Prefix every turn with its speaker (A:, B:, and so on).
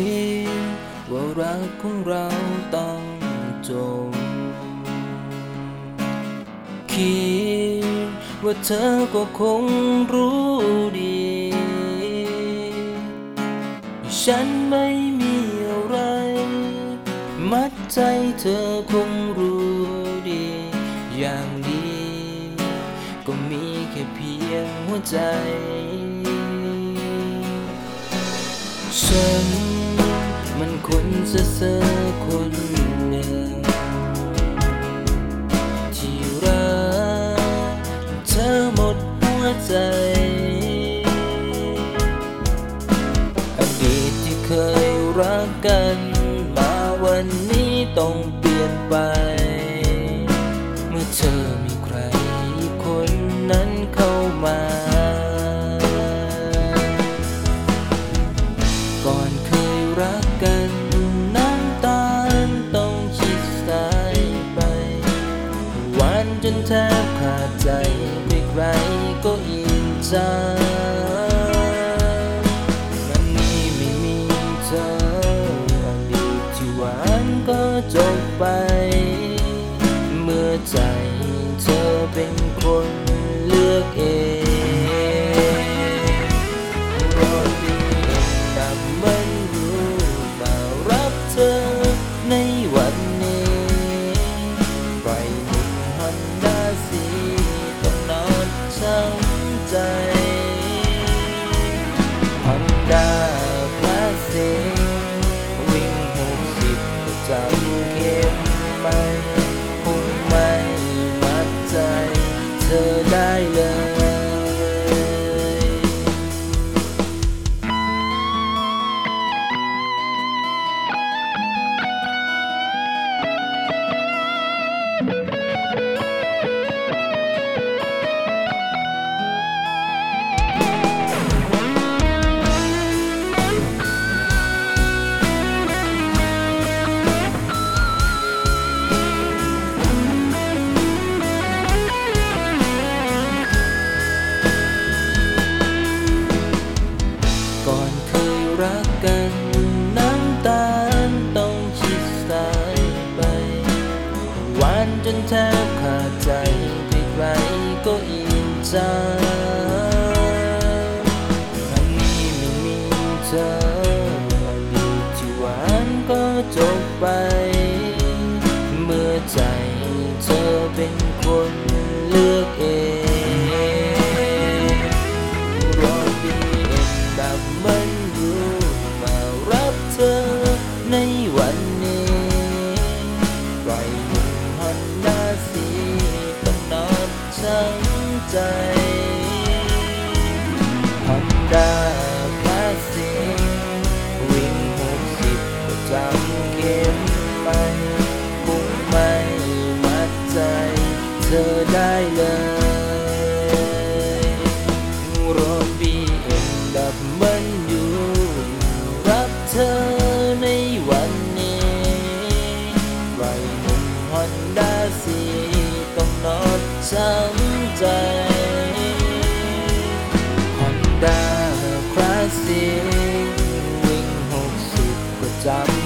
A: คิดว่ารักของเราต้องจบคิดว่าเธอก็คงรู้ดี ฉันไม่มีอะไร มัดใจเธอคงรู้ดี อย่างดีก็มีแค่เพียงหัวใจ ฉัน มันคนเซ่อเซ่อคนหนึ่ง ที่รักเธอหมดหัวใจ อดีตที่เคยรักกัน มาวันนี้ต้องเปลี่ยนไป เมื่อเธอมีใคร ไรก็อินใจมันนี้ไม่มีเธออดีตที่หวานก็จบไป เมื่อใจเธอเป็นคน จนแทบขาดใจไปไกลก็อินใจครั้งนี้ไม่มีเธอดีที่หวานก็จบไป เมื่อใจเธอเป็นคนเลือกเองรอปีเอ็นแบบมันอยู่มารับเธอในวัน ใจฮอนด้าคลาสสิวิ่งหกสิบประจำเข็มไปมุ่งไม่มัดใจ เธอได้เลยรบีเอ็มดับมันอยูรับเธอในวันนี้ไฟฮุนด้าสีต้องนอนช้ำ สิ่งวิ่งหกสิบประจำ